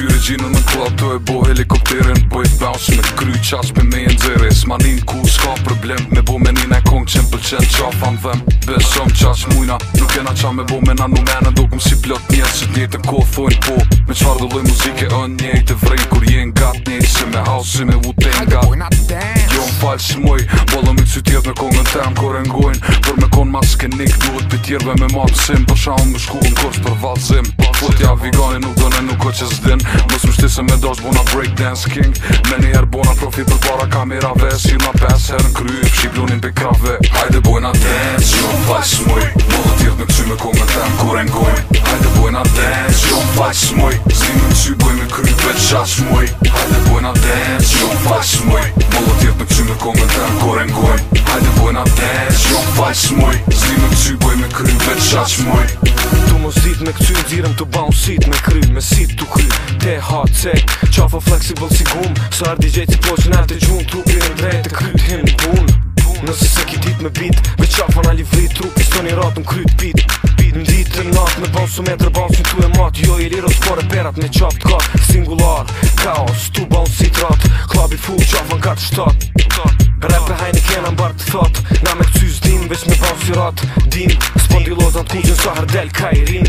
qy regjinën në klap Do e bo helikopterin Po i bounce me kry qas për me e nxere S'manin ku s'ka problem Me bo me nina e kong qen pëlqen qafa në dhem Besom qas mujna Nuk e na qa me bo me na në menë Do kum si plot njerë Se t'njerë ko thojnë po Me qfar dhe loj muzike ën njerë të vrej Kur jen gat njerë Se me house si me vu te nga Jo m'fall si moj Bollë me kësy tjetë në kongën tem Kore ngojnë Por me kon maske nik Duhet për tjerve me matë sim Për shahun më shku në kurs për valzim Fotja vigani nuk kërë që zdin Nësë më shtisë me dosë bona breakdance king Me një herë bona profi për para kamerave Si ma pes herë në kry, shqip lunin për krave Hajde bojna dance, jo më faq smuj Më dhe tjetë në ksy me ko me tem kur e Hajde bojna dance, jo më faq smuj Zdi në ksy boj me kry për qa smuj Hajde bojna dance, jo më faq smuj Më dhe tjetë në ksy me ko me tem kur e Hajde bojna dance, jo më faq smuj Zdi në ksy boj me kry për qa smuj shit me këcyn Dhirëm të bounce me kry Me sit të kry Te hot sec Qafë flexible si gum Së DJ si po që te gjun Trupi në drejt e kryt him në pun Nëse se ki dit me bit Me qafë anal i vrit Trupi së një në kryt bit Në ditë të natë me bounce me metrë tu e matë Jo i liro perat me qafë të Singular Kaos Tu bounce sit ratë Klab full qafë në katë shtatë Rap e hajni, kena mbar të thot Na me këcys din veç me pa usirat Din, s'pon lozan sa hardel ka i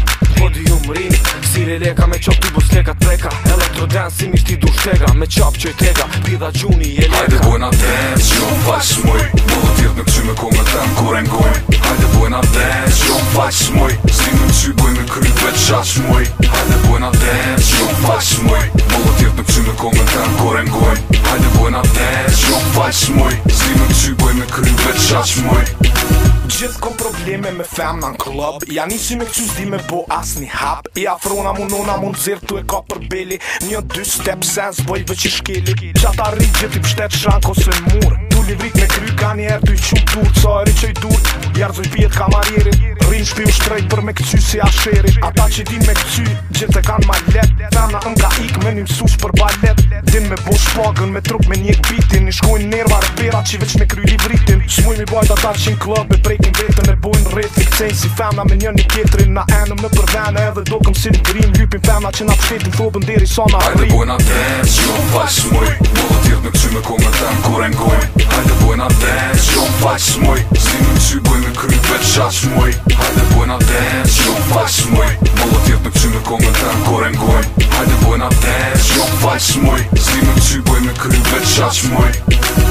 body ju më rinë Sire leka me qop t'i bus leka t'preka Elektro dance du shtega Me qop qoj treka pida gjuni e leka Hajde bojna dance, që unë faq s'moj Më dhe tjetë në këqy me ko me tem kur Hajde bojna dance, jo unë faq s'moj Si në në qy boj me kry veç qaq s'moj Hajde bojna dance, që unë faq s'moj Më dhe tjetë në këqy me ko me tem kur Hajde bojna dance, jo unë faq s'moj Si me kry veç qaq probleme me femna në klub Ja nisi me këqy zdi me bo as një hap I afrona mu nona mu zirë tu e ka për beli Një dy step sens boj vë që shkeli Qata ta rritë gjithi pështet shank ose mur Tu li vrit me kry ka një erë tu i qumë tur Co e rritë që i dur Jarë zoj pjetë ka Rrinë shpi u shtrejt për me këqy si asheri Ata që din me këqy gjithë e kanë malet let Ta nga ik me një mësus për balet Din me bo shpagën me trup me njek bitin Një shkojnë nervar e që veç me kry li Shmuj mi bajt ata që në klëb e prejkin vet rrit i kthejnë si femna me njën i kjetrin na enëm në përvene edhe do këm si në grim ljupin femna që na pështetin thobën deri sa na rrit Hajde bojna dance, që më faq së muj Më dhe tjetë në këty me kongë në temë kur e ngojnë Hajde bojna dance, që më faq së muj Zdi në ty bëj në kry vetë qaq së muj Hajde bojna dance, që më faq së muj Më dhe tjetë në këty me kongë në temë kur e ngojnë Hajde bojna dance, që më faq së muj në ty bëj në kry vetë qaq së